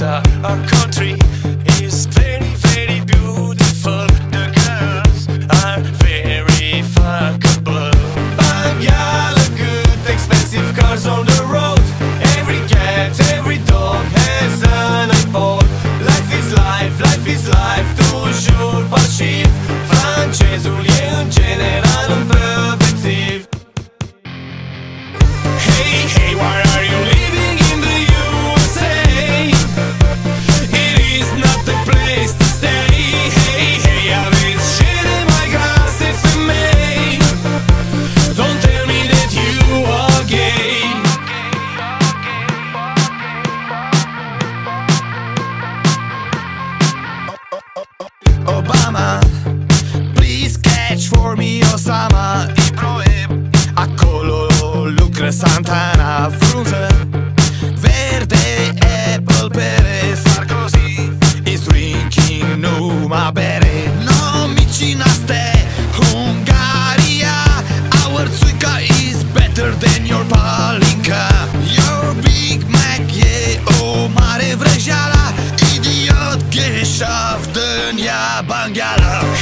Our country. Santana Frunză Verde, apple, pere Sarkozy Is drinking numai bere. No, micina ste Hungaria Our țuica is better than your palinka Your Big Mac e o mare vrăjeală Idiot, geshaft în ea bangheală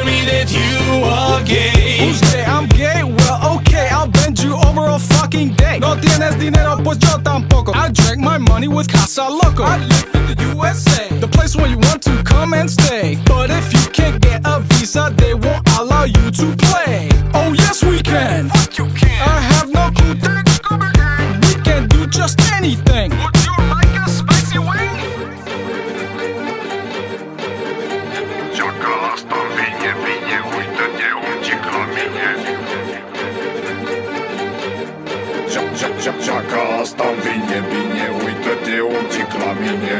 tell me that you are gay. Who's gay? I'm gay? Well, okay, I'll bend you over a fucking day. No tienes dinero, pues yo tampoco. I drank my money with Casa Loco. I live in the USA, the place where you want to come and stay. But if you can't get a visa, they won't Ceaca asta vine bine, uită-te, un cic la mine